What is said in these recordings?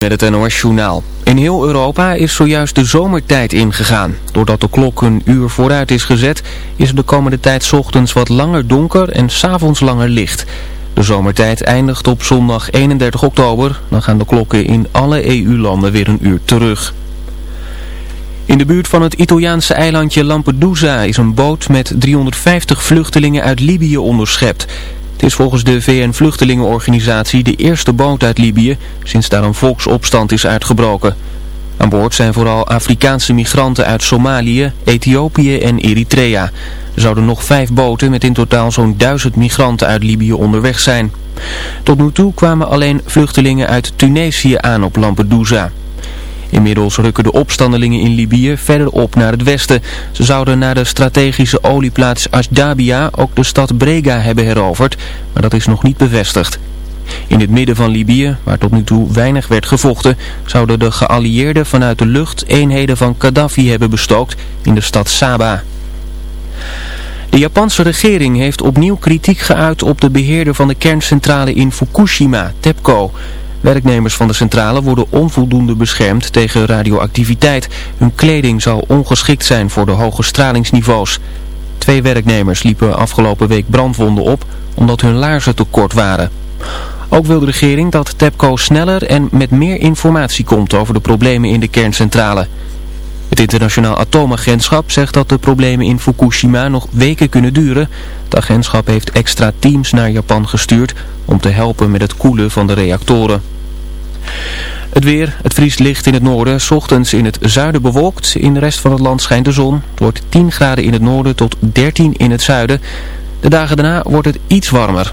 Met het NOS-journaal. In heel Europa is zojuist de zomertijd ingegaan. Doordat de klok een uur vooruit is gezet, is het de komende tijd ochtends wat langer donker en 's avonds langer licht. De zomertijd eindigt op zondag 31 oktober. Dan gaan de klokken in alle EU-landen weer een uur terug. In de buurt van het Italiaanse eilandje Lampedusa is een boot met 350 vluchtelingen uit Libië onderschept. Het is volgens de VN-vluchtelingenorganisatie de eerste boot uit Libië sinds daar een volksopstand is uitgebroken. Aan boord zijn vooral Afrikaanse migranten uit Somalië, Ethiopië en Eritrea. Er zouden nog vijf boten met in totaal zo'n duizend migranten uit Libië onderweg zijn. Tot nu toe kwamen alleen vluchtelingen uit Tunesië aan op Lampedusa. Inmiddels rukken de opstandelingen in Libië verder op naar het westen. Ze zouden naar de strategische olieplaats Ashdabia ook de stad Brega hebben heroverd, maar dat is nog niet bevestigd. In het midden van Libië, waar tot nu toe weinig werd gevochten, zouden de geallieerden vanuit de lucht eenheden van Gaddafi hebben bestookt in de stad Saba. De Japanse regering heeft opnieuw kritiek geuit op de beheerder van de kerncentrale in Fukushima, TEPCO. Werknemers van de centrale worden onvoldoende beschermd tegen radioactiviteit. Hun kleding zou ongeschikt zijn voor de hoge stralingsniveaus. Twee werknemers liepen afgelopen week brandwonden op omdat hun laarzen te kort waren. Ook wil de regering dat TEPCO sneller en met meer informatie komt over de problemen in de kerncentrale. Het internationaal atoomagentschap zegt dat de problemen in Fukushima nog weken kunnen duren. Het agentschap heeft extra teams naar Japan gestuurd om te helpen met het koelen van de reactoren. Het weer, het vriest licht in het noorden, ochtends in het zuiden bewolkt. In de rest van het land schijnt de zon. Het wordt 10 graden in het noorden tot 13 in het zuiden. De dagen daarna wordt het iets warmer.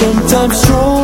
sometimes strong.